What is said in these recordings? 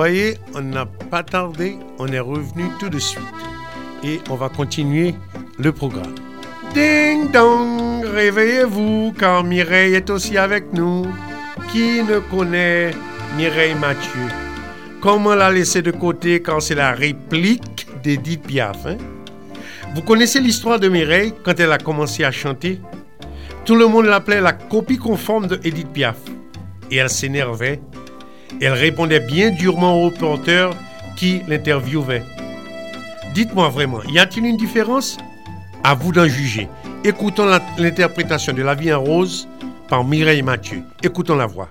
voyez, on n'a pas tardé, on est revenu tout de suite. Et on va continuer le programme. Ding dong, réveillez-vous car Mireille est aussi avec nous. Qui ne connaît Mireille Mathieu? Comment la laisser de côté quand c'est la réplique d'Edith Piaf hein? Vous connaissez l'histoire de Mireille quand elle a commencé à chanter? Tout le monde l'appelait la copie conforme de Piaf. Et elle s'énervait. Elle répondait bien durement au reporter qui l'interviewait. Dites-moi vraiment, y a-t-il une différence? À vous d'en juger. Écoutons l'interprétation de La vie en rose par Mireille Mathieu. Écoutons la voix.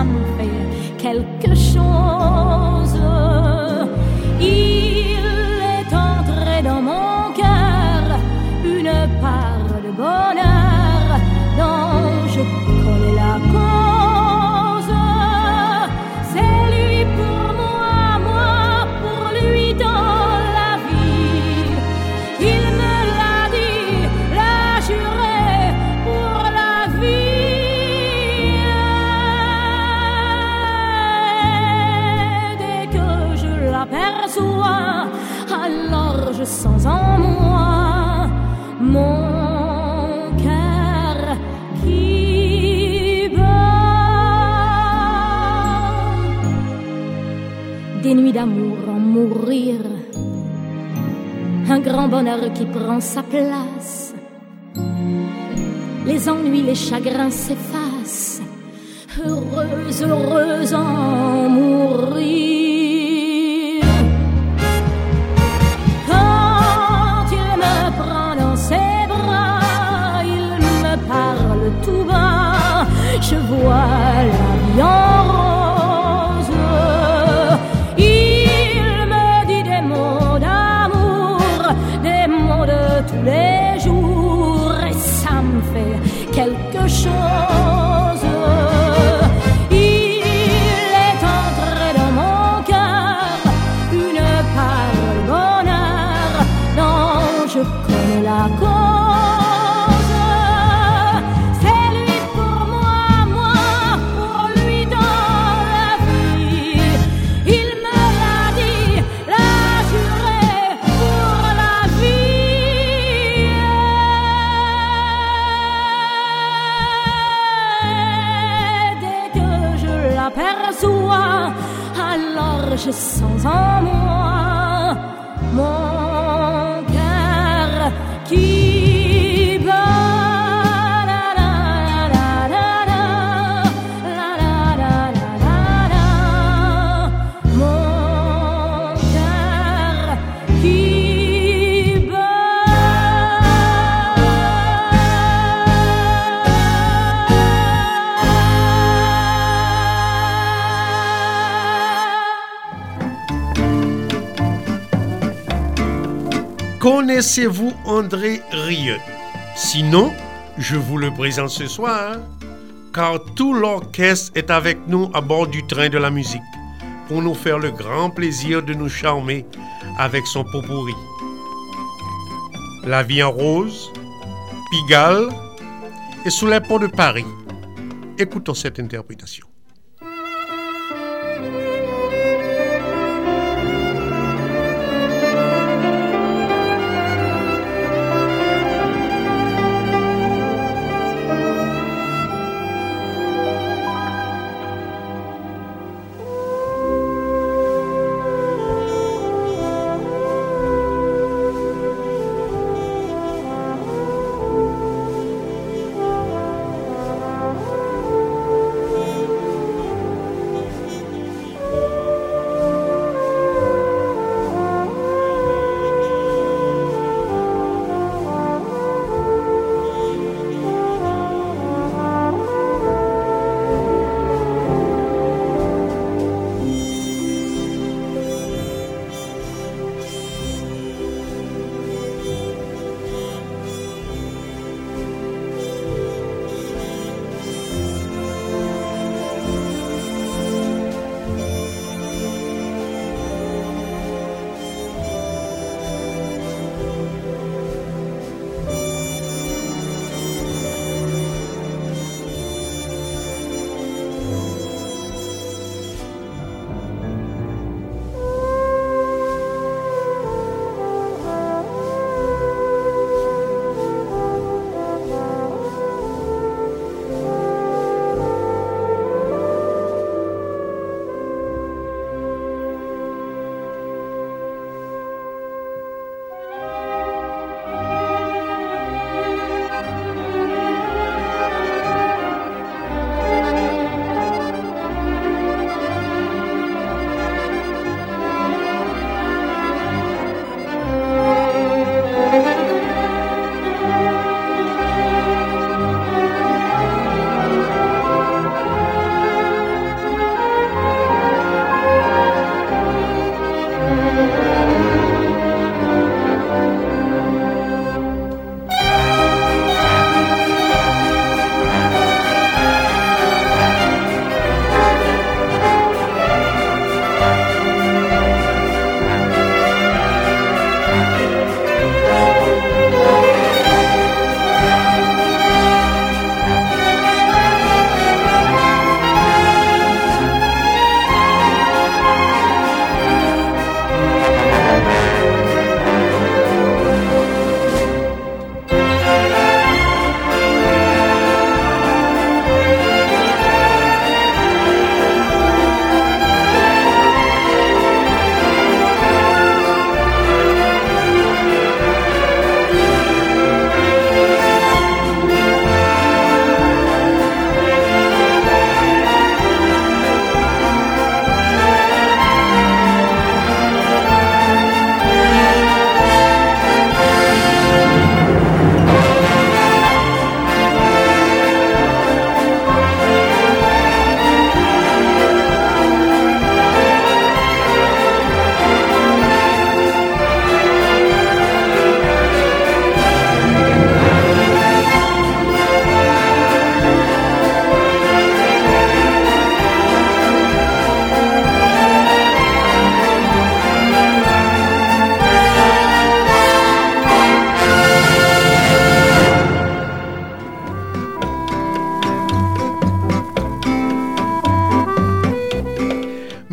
Ça me fait quelque chose. Des d'amour en mourir un grand bonheur qui prend sa place. Les ennuis, les chagrins s'effacent, heureuse, heureuse en mourir. Connaissez-vous André Rieu? Sinon, je vous le présente ce soir, hein, car tout l'orchestre est avec nous à bord du train de la musique pour nous faire le grand plaisir de nous charmer avec son pot pourri. La vie en rose, Pigalle et sous les ponts de Paris. Écoutons cette interprétation.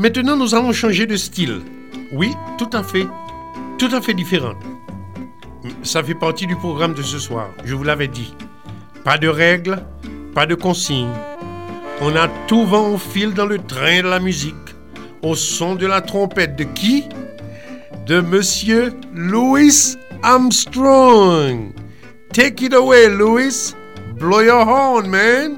Maintenant, nous allons changer de style. Oui, tout à fait. Tout à fait différent. Ça fait partie du programme de ce soir, je vous l'avais dit. Pas de règles, pas de consignes. On a tout vent au fil dans le train de la musique, au son de la trompette de qui? De Monsieur Louis Armstrong. Take it away, Louis. Blow your horn, man.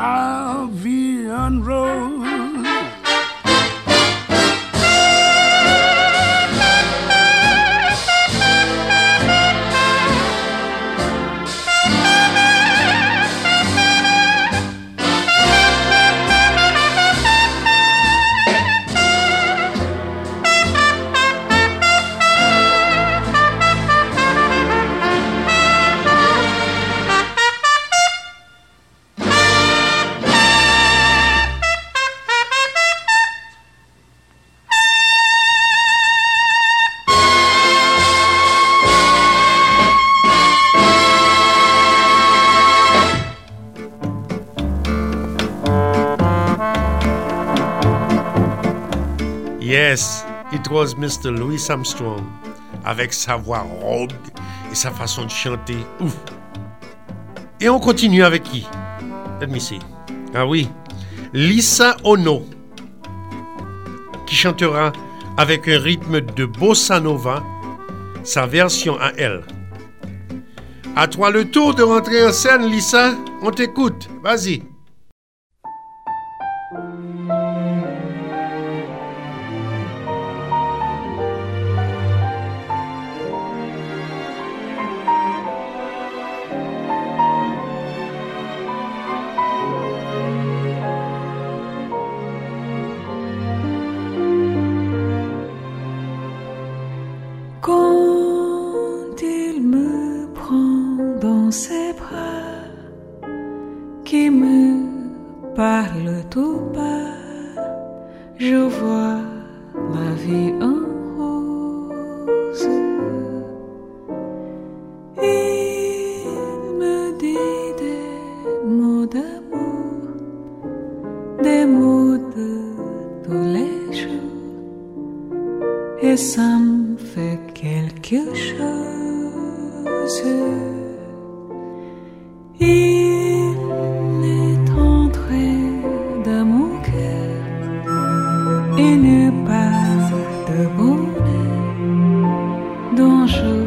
la vie Yes, it was Mr. Louis Armstrong, avec sa voix rogue et sa façon de chanter. Ouf. Et on continue avec qui? Let me see. Ah oui, Lisa Ono, qui chantera avec un rythme de bossa nova, sa version à elle. À toi le tour de rentrer en scène, Lisa. On t'écoute. Vas-y. дожил.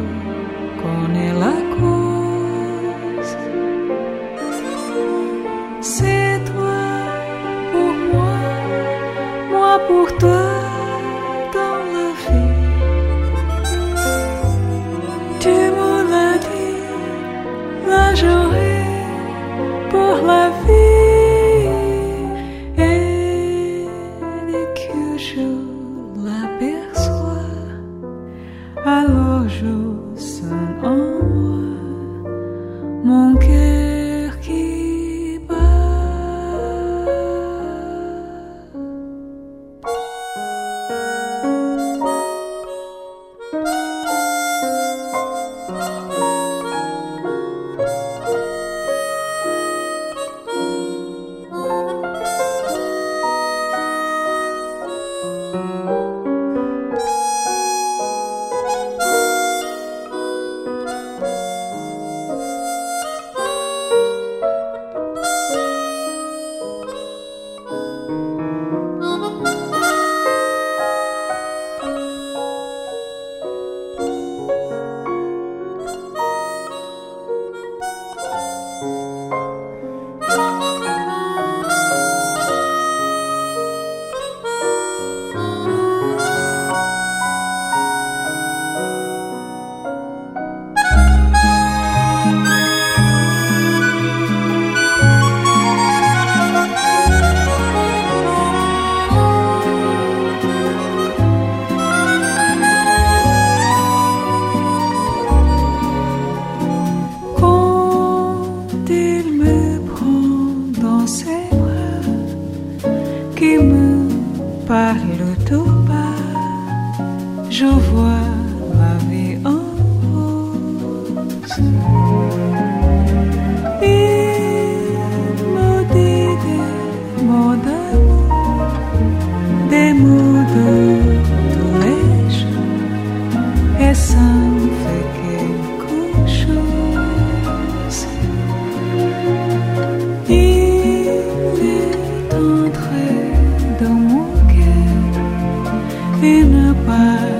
in a pie.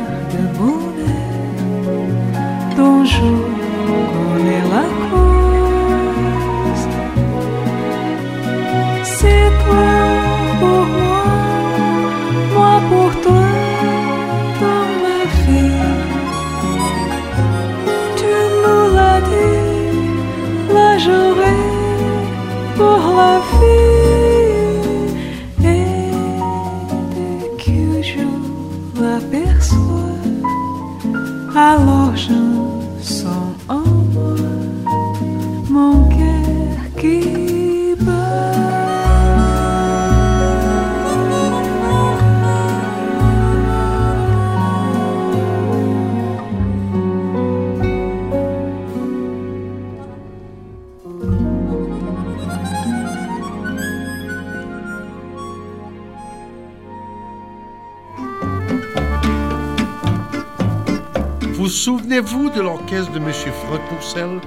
Vous souvenez-vous de l'orchestre de M. Franck Pourcel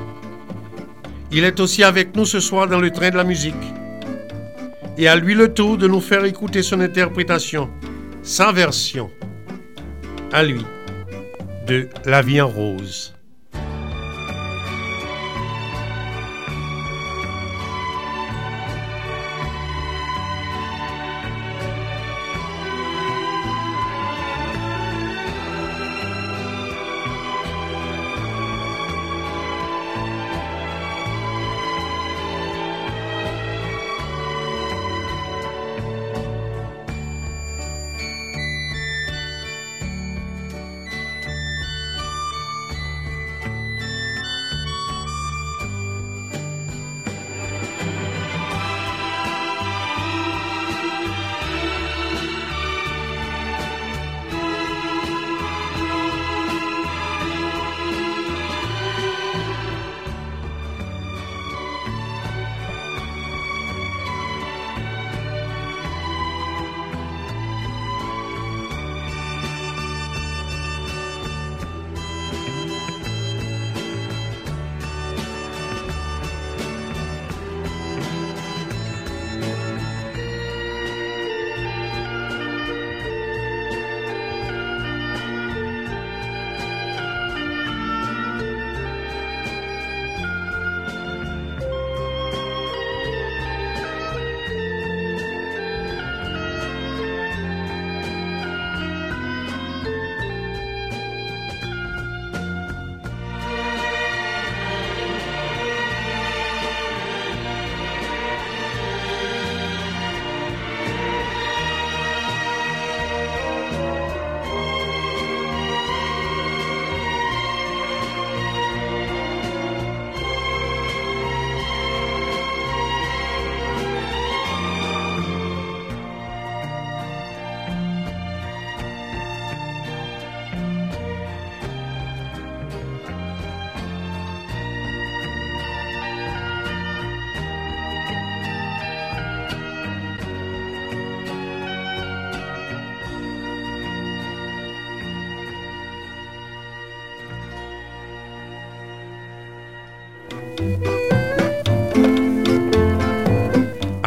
Il est aussi avec nous ce soir dans le train de la musique. Et à lui le tour de nous faire écouter son interprétation, sa version, à lui, de La vie en rose.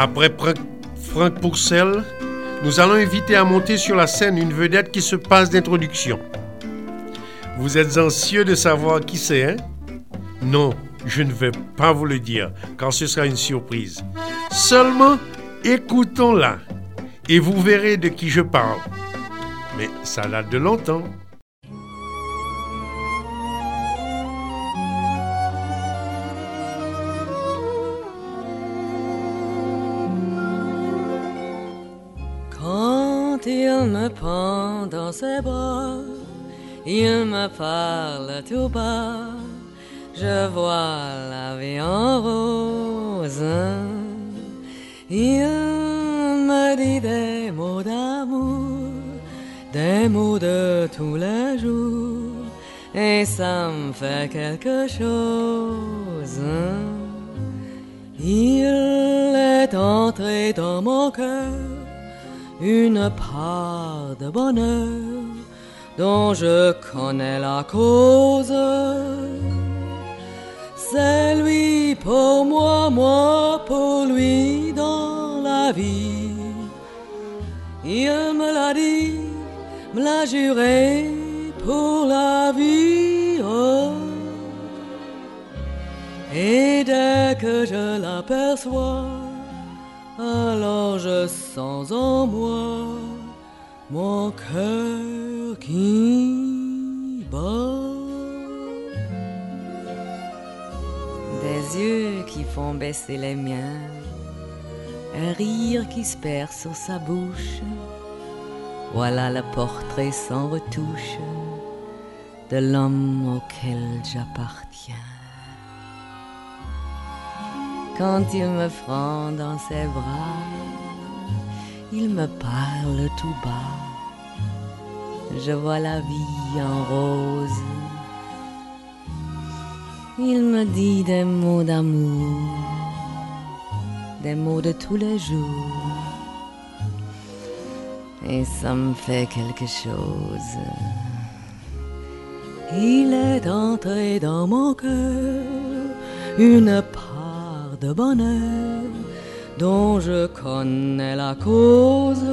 Après Franck Pourcel, nous allons inviter à monter sur la scène une vedette qui se passe d'introduction. Vous êtes anxieux de savoir qui c'est, hein? Non, je ne vais pas vous le dire, car ce sera une surprise. Seulement, écoutons-la, et vous verrez de qui je parle. Mais ça date de longtemps. Me prend dans ses bras, il me parle tout bas, je vois la vie en rose. Il me dit des mots d'amour, des mots de tous les jours, et ça me fait quelque chose. Il est entré dans mon cœur une part de bonheur dont je connais la cause. C'est lui pour moi, moi pour lui dans la vie. Il me l'a dit, me l'a juré pour la vie. Oh. Et dès que je l'aperçois, alors je en moi mon cœur qui bat. Des yeux qui font baisser les miens, un rire qui se perd sur sa bouche. Voilà le portrait sans retouche de l'homme auquel j'appartiens. Quand il me prend dans ses bras, il me parle tout bas. Je vois la vie en rose. Il me dit des mots d'amour, des mots de tous les jours. Et ça me fait quelque chose. Il est entré dans mon cœur une part de bonheur dont je connais la cause.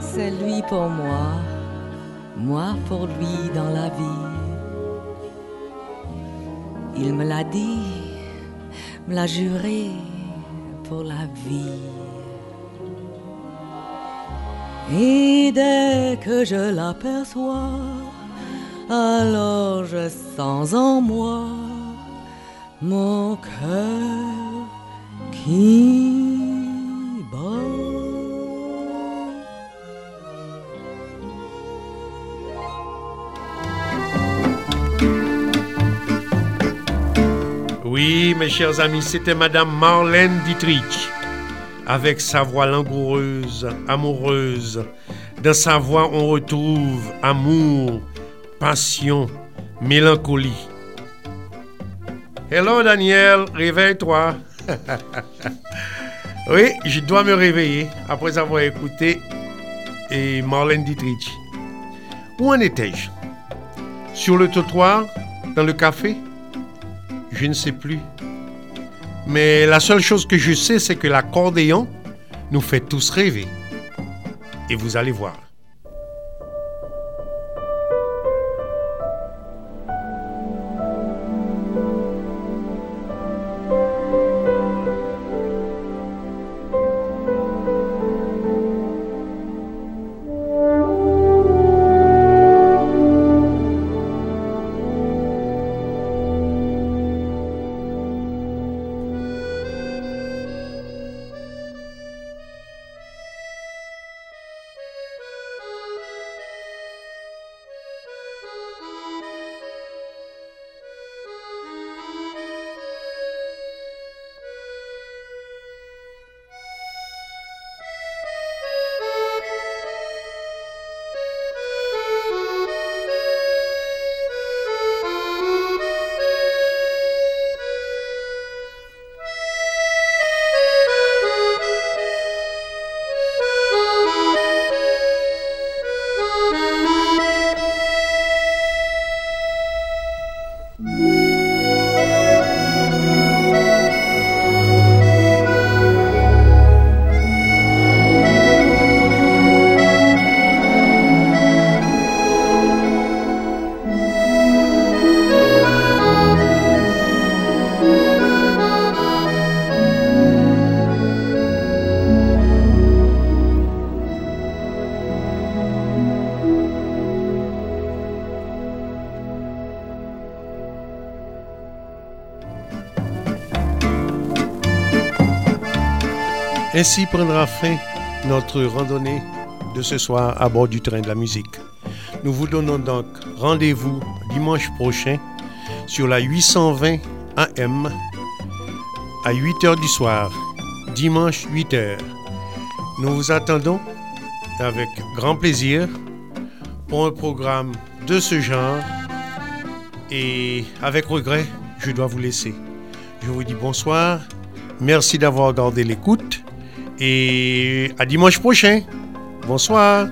C'est lui pour moi, moi pour lui dans la vie. Il me l'a dit, me l'a juré pour la vie. Et dès que je l'aperçois, alors je sens en moi mon cœur qui bat. Oui, mes chers amis, c'était Madame Marlène Dietrich. Avec sa voix langoureuse, amoureuse. Dans sa voix, on retrouve amour, passion, mélancolie. Hello Daniel, réveille-toi. oui, je dois me réveiller après avoir écouté et Marlène Dietrich. Où en étais-je? Sur le trottoir Dans le café? Je ne sais plus. Mais la seule chose que je sais, c'est que l'accordéon nous fait tous rêver. Et vous allez voir. Ainsi prendra fin notre randonnée de ce soir à bord du train de la musique. Nous vous donnons donc rendez-vous dimanche prochain sur la 820 AM à 8h du soir, dimanche 8h. Nous vous attendons avec grand plaisir pour un programme de ce genre et avec regret, je dois vous laisser. Je vous dis bonsoir, merci d'avoir gardé l'écoute et à dimanche prochain. Bonsoir.